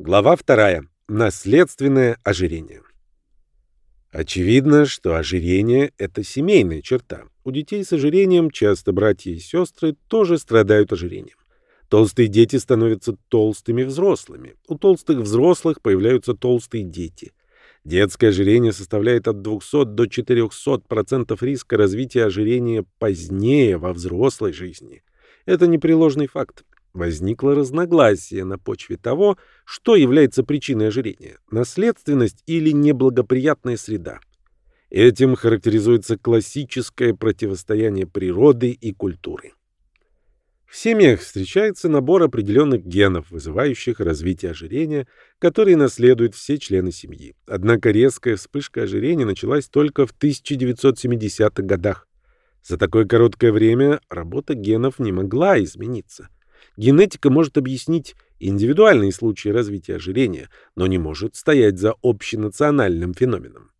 Глава вторая. Наследственное ожирение. Очевидно, что ожирение – это семейная черта. У детей с ожирением часто братья и сестры тоже страдают ожирением. Толстые дети становятся толстыми взрослыми. У толстых взрослых появляются толстые дети. Детское ожирение составляет от 200 до 400% риска развития ожирения позднее во взрослой жизни. Это непреложный факт. Возникло разногласие на почве того, что является причиной ожирения – наследственность или неблагоприятная среда. Этим характеризуется классическое противостояние природы и культуры. В семьях встречается набор определенных генов, вызывающих развитие ожирения, которые наследуют все члены семьи. Однако резкая вспышка ожирения началась только в 1970-х годах. За такое короткое время работа генов не могла измениться. Генетика может объяснить индивидуальные случаи развития ожирения, но не может стоять за общенациональным феноменом.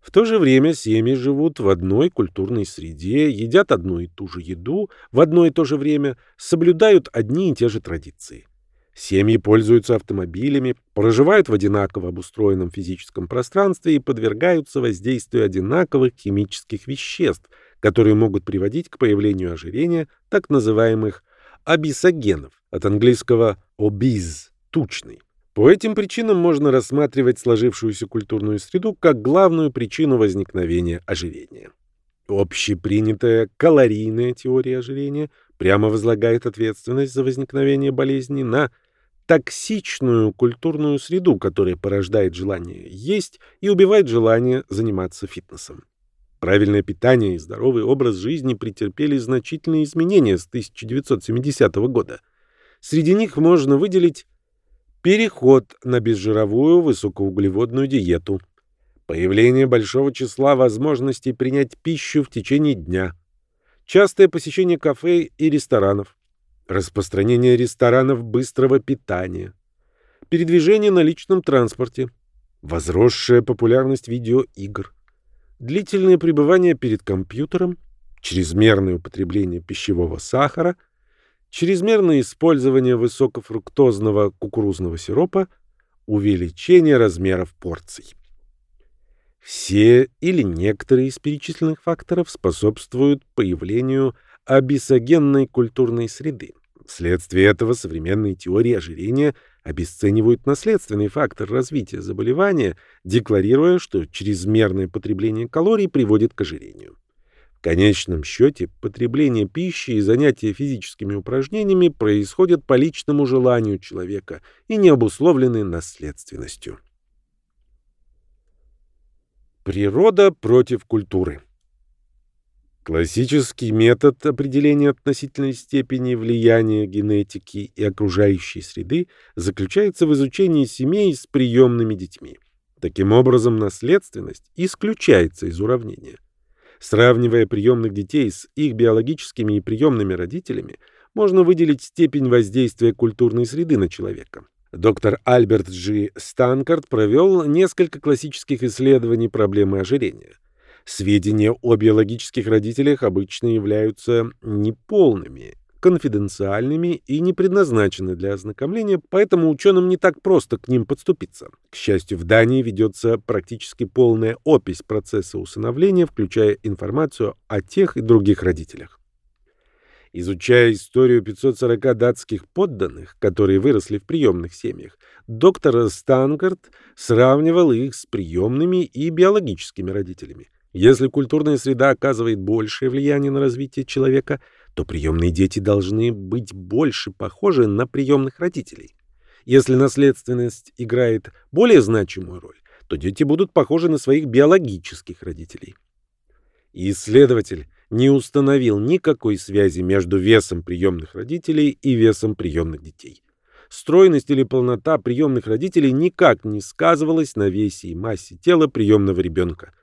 В то же время семьи живут в одной культурной среде, едят одну и ту же еду в одно и то же время, соблюдают одни и те же традиции. Семьи пользуются автомобилями, проживают в одинаково обустроенном физическом пространстве и подвергаются воздействию одинаковых химических веществ, которые могут приводить к появлению ожирения, так называемых обисогенов, от английского obese – тучный. По этим причинам можно рассматривать сложившуюся культурную среду как главную причину возникновения ожирения. Общепринятая калорийная теория ожирения прямо возлагает ответственность за возникновение болезни на токсичную культурную среду, которая порождает желание есть и убивает желание заниматься фитнесом. Правильное питание и здоровый образ жизни претерпели значительные изменения с 1970 года. Среди них можно выделить переход на безжировую высокоуглеводную диету, появление большого числа возможностей принять пищу в течение дня, частое посещение кафе и ресторанов, распространение ресторанов быстрого питания, передвижение на личном транспорте, возросшая популярность видеоигр – длительное пребывание перед компьютером, чрезмерное употребление пищевого сахара, чрезмерное использование высокофруктозного кукурузного сиропа, увеличение размеров порций. Все или некоторые из перечисленных факторов способствуют появлению абисогенной культурной среды. Вследствие этого современные теории ожирения обесценивают наследственный фактор развития заболевания, декларируя, что чрезмерное потребление калорий приводит к ожирению. В конечном счете, потребление пищи и занятия физическими упражнениями происходят по личному желанию человека и не обусловлены наследственностью. Природа против культуры Классический метод определения относительной степени влияния генетики и окружающей среды заключается в изучении семей с приемными детьми. Таким образом, наследственность исключается из уравнения. Сравнивая приемных детей с их биологическими и приемными родителями, можно выделить степень воздействия культурной среды на человека. Доктор Альберт Джи Станкарт провел несколько классических исследований проблемы ожирения. Сведения о биологических родителях обычно являются неполными, конфиденциальными и не предназначены для ознакомления, поэтому ученым не так просто к ним подступиться. К счастью, в Дании ведется практически полная опись процесса усыновления, включая информацию о тех и других родителях. Изучая историю 540 датских подданных, которые выросли в приемных семьях, доктор Стангард сравнивал их с приемными и биологическими родителями. Если культурная среда оказывает большее влияние на развитие человека, то приемные дети должны быть больше похожи на приемных родителей. Если наследственность играет более значимую роль, то дети будут похожи на своих биологических родителей. Исследователь не установил никакой связи между весом приемных родителей и весом приемных детей. Стройность или полнота приемных родителей никак не сказывалась на весе и массе тела приемного ребенка –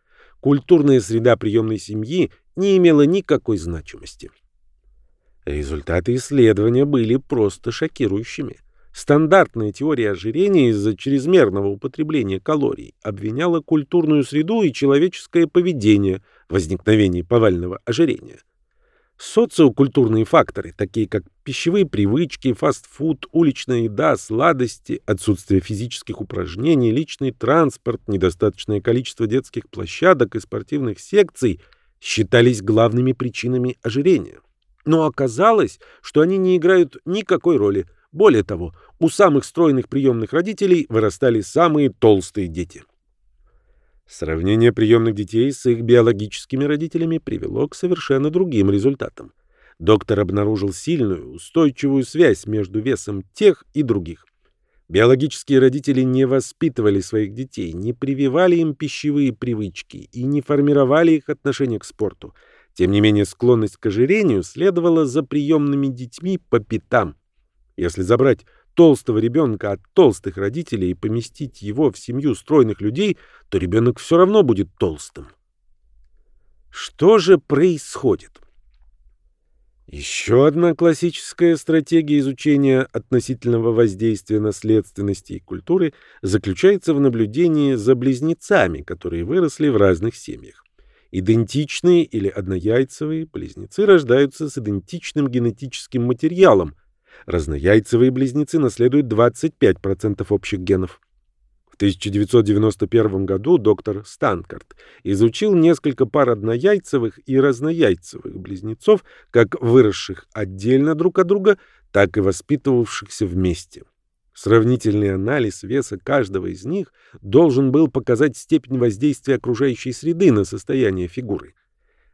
культурная среда приемной семьи не имела никакой значимости. Результаты исследования были просто шокирующими. Стандартная теория ожирения из-за чрезмерного употребления калорий обвиняла культурную среду и человеческое поведение в возникновении повального ожирения. Социокультурные факторы, такие как пищевые привычки, фастфуд, уличная еда, сладости, отсутствие физических упражнений, личный транспорт, недостаточное количество детских площадок и спортивных секций, считались главными причинами ожирения. Но оказалось, что они не играют никакой роли. Более того, у самых стройных приемных родителей вырастали самые толстые дети. Сравнение приемных детей с их биологическими родителями привело к совершенно другим результатам. Доктор обнаружил сильную, устойчивую связь между весом тех и других. Биологические родители не воспитывали своих детей, не прививали им пищевые привычки и не формировали их отношение к спорту. Тем не менее, склонность к ожирению следовала за приемными детьми по пятам. Если забрать толстого ребенка от толстых родителей и поместить его в семью стройных людей, то ребенок все равно будет толстым. Что же происходит? Еще одна классическая стратегия изучения относительного воздействия наследственности и культуры заключается в наблюдении за близнецами, которые выросли в разных семьях. Идентичные или однояйцевые близнецы рождаются с идентичным генетическим материалом – Разнояйцевые близнецы наследуют 25% общих генов. В 1991 году доктор Станкарт изучил несколько пар однояйцевых и разнояйцевых близнецов, как выросших отдельно друг от друга, так и воспитывавшихся вместе. Сравнительный анализ веса каждого из них должен был показать степень воздействия окружающей среды на состояние фигуры.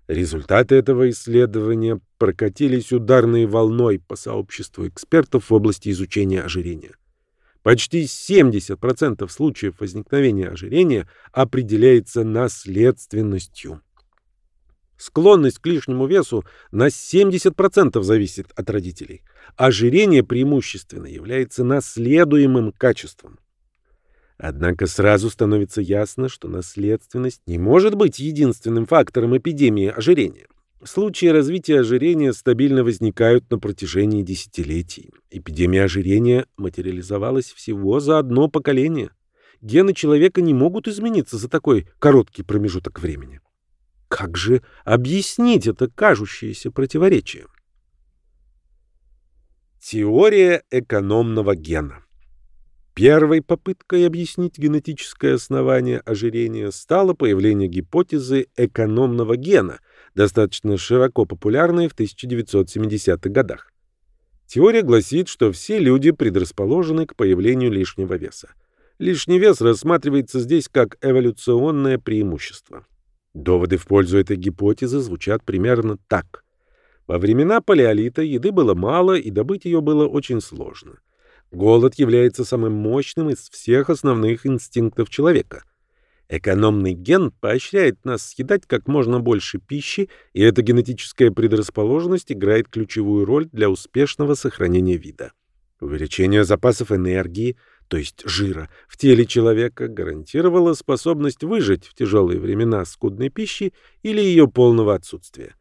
Результаты этого исследования прокатились ударной волной по сообществу экспертов в области изучения ожирения. Почти 70% случаев возникновения ожирения определяется наследственностью. Склонность к лишнему весу на 70% зависит от родителей. Ожирение преимущественно является наследуемым качеством. Однако сразу становится ясно, что наследственность не может быть единственным фактором эпидемии ожирения. Случаи развития ожирения стабильно возникают на протяжении десятилетий. Эпидемия ожирения материализовалась всего за одно поколение. Гены человека не могут измениться за такой короткий промежуток времени. Как же объяснить это кажущееся противоречие? Теория экономного гена Первой попыткой объяснить генетическое основание ожирения стало появление гипотезы экономного гена, достаточно широко популярной в 1970-х годах. Теория гласит, что все люди предрасположены к появлению лишнего веса. Лишний вес рассматривается здесь как эволюционное преимущество. Доводы в пользу этой гипотезы звучат примерно так. Во времена палеолита еды было мало, и добыть ее было очень сложно. Голод является самым мощным из всех основных инстинктов человека. Экономный ген поощряет нас съедать как можно больше пищи, и эта генетическая предрасположенность играет ключевую роль для успешного сохранения вида. Увеличение запасов энергии, то есть жира, в теле человека гарантировало способность выжить в тяжелые времена скудной пищи или ее полного отсутствия.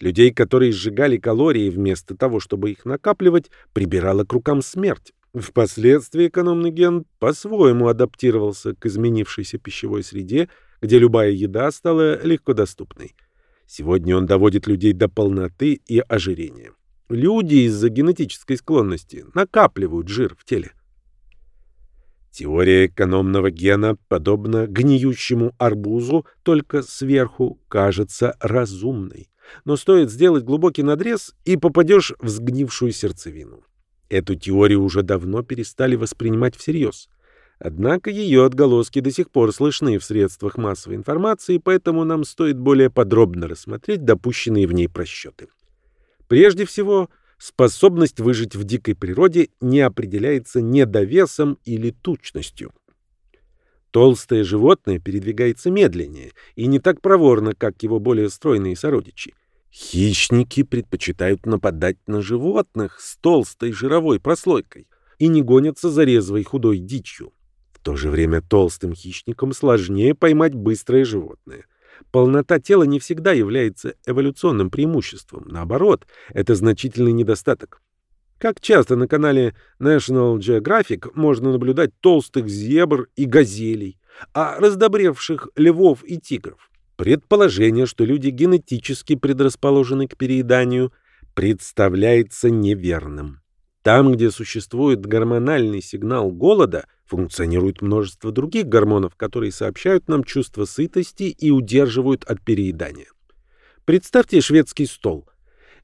Людей, которые сжигали калории вместо того, чтобы их накапливать, прибирала к рукам смерть. Впоследствии экономный ген по-своему адаптировался к изменившейся пищевой среде, где любая еда стала легкодоступной. Сегодня он доводит людей до полноты и ожирения. Люди из-за генетической склонности накапливают жир в теле. Теория экономного гена, подобно гниющему арбузу, только сверху кажется разумной. Но стоит сделать глубокий надрез, и попадешь в сгнившую сердцевину. Эту теорию уже давно перестали воспринимать всерьез. Однако ее отголоски до сих пор слышны в средствах массовой информации, поэтому нам стоит более подробно рассмотреть допущенные в ней просчеты. Прежде всего, способность выжить в дикой природе не определяется недовесом или тучностью. Толстое животное передвигается медленнее и не так проворно, как его более стройные сородичи. Хищники предпочитают нападать на животных с толстой жировой прослойкой и не гонятся за резвой худой дичью. В то же время толстым хищникам сложнее поймать быстрое животное. Полнота тела не всегда является эволюционным преимуществом. Наоборот, это значительный недостаток. Как часто на канале National Geographic можно наблюдать толстых зебр и газелей, а раздобревших львов и тигров. Предположение, что люди генетически предрасположены к перееданию, представляется неверным. Там, где существует гормональный сигнал голода, функционирует множество других гормонов, которые сообщают нам чувство сытости и удерживают от переедания. Представьте шведский стол.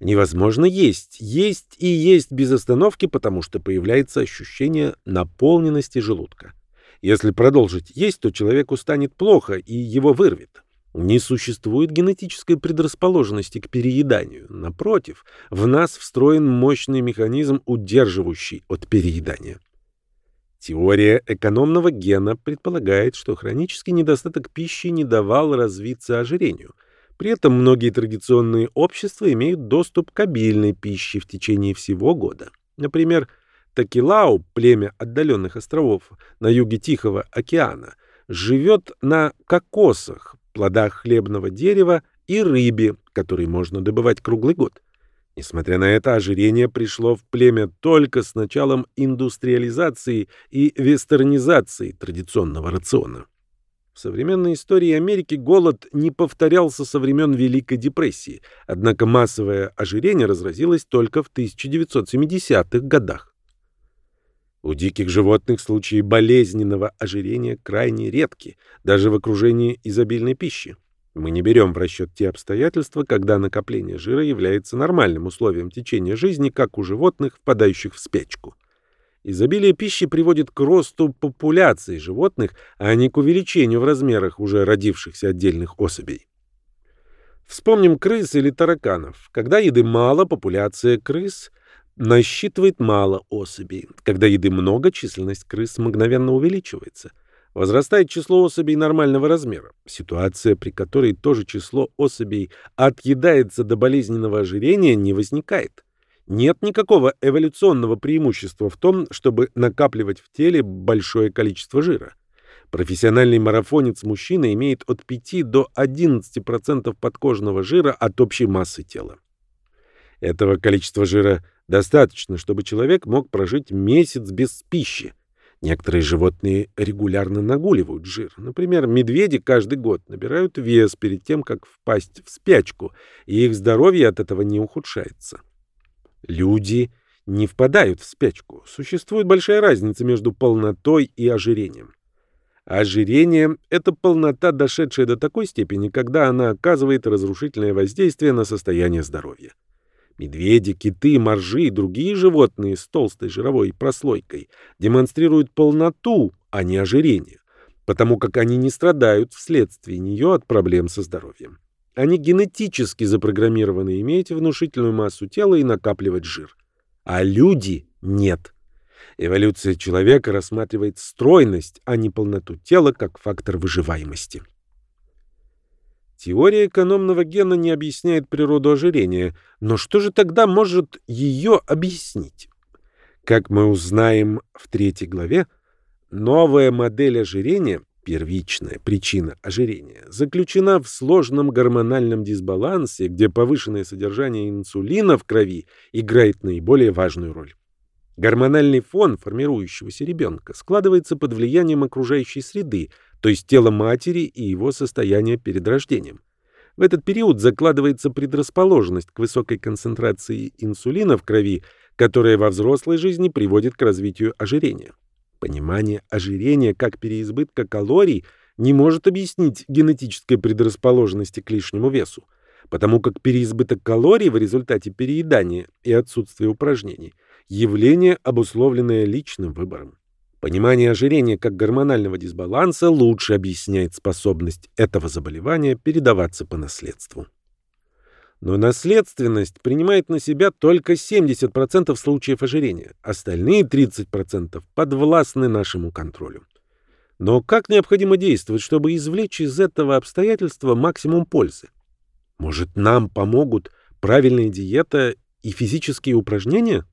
Невозможно есть, есть и есть без остановки, потому что появляется ощущение наполненности желудка. Если продолжить есть, то человеку станет плохо и его вырвет. Не существует генетической предрасположенности к перееданию. Напротив, в нас встроен мощный механизм, удерживающий от переедания. Теория экономного гена предполагает, что хронический недостаток пищи не давал развиться ожирению. При этом многие традиционные общества имеют доступ к обильной пище в течение всего года. Например, Такилау, племя отдаленных островов на юге Тихого океана, живет на кокосах, плодах хлебного дерева и рыбе, которые можно добывать круглый год. Несмотря на это, ожирение пришло в племя только с началом индустриализации и вестернизации традиционного рациона. В современной истории Америки голод не повторялся со времен Великой депрессии, однако массовое ожирение разразилось только в 1970-х годах. У диких животных случаи болезненного ожирения крайне редки, даже в окружении изобильной пищи. Мы не берем в расчет те обстоятельства, когда накопление жира является нормальным условием течения жизни, как у животных, впадающих в спячку. Изобилие пищи приводит к росту популяции животных, а не к увеличению в размерах уже родившихся отдельных особей. Вспомним крыс или тараканов. Когда еды мало, популяция крыс – насчитывает мало особей. Когда еды много, численность крыс мгновенно увеличивается. Возрастает число особей нормального размера. Ситуация, при которой то же число особей отъедается до болезненного ожирения, не возникает. Нет никакого эволюционного преимущества в том, чтобы накапливать в теле большое количество жира. Профессиональный марафонец-мужчина имеет от 5 до 11% подкожного жира от общей массы тела. Этого количества жира Достаточно, чтобы человек мог прожить месяц без пищи. Некоторые животные регулярно нагуливают жир. Например, медведи каждый год набирают вес перед тем, как впасть в спячку, и их здоровье от этого не ухудшается. Люди не впадают в спячку. Существует большая разница между полнотой и ожирением. Ожирение – это полнота, дошедшая до такой степени, когда она оказывает разрушительное воздействие на состояние здоровья. Медведи, киты, моржи и другие животные с толстой жировой прослойкой демонстрируют полноту, а не ожирение, потому как они не страдают вследствие нее от проблем со здоровьем. Они генетически запрограммированы иметь внушительную массу тела и накапливать жир. А люди нет. Эволюция человека рассматривает стройность, а не полноту тела как фактор выживаемости. Теория экономного гена не объясняет природу ожирения, но что же тогда может ее объяснить? Как мы узнаем в третьей главе, новая модель ожирения, первичная причина ожирения, заключена в сложном гормональном дисбалансе, где повышенное содержание инсулина в крови играет наиболее важную роль. Гормональный фон формирующегося ребенка складывается под влиянием окружающей среды, то есть тела матери и его состояния перед рождением. В этот период закладывается предрасположенность к высокой концентрации инсулина в крови, которая во взрослой жизни приводит к развитию ожирения. Понимание ожирения как переизбытка калорий не может объяснить генетической предрасположенности к лишнему весу, потому как переизбыток калорий в результате переедания и отсутствия упражнений – явление, обусловленное личным выбором. Понимание ожирения как гормонального дисбаланса лучше объясняет способность этого заболевания передаваться по наследству. Но наследственность принимает на себя только 70% случаев ожирения, остальные 30% подвластны нашему контролю. Но как необходимо действовать, чтобы извлечь из этого обстоятельства максимум пользы? Может, нам помогут правильная диета и физические упражнения?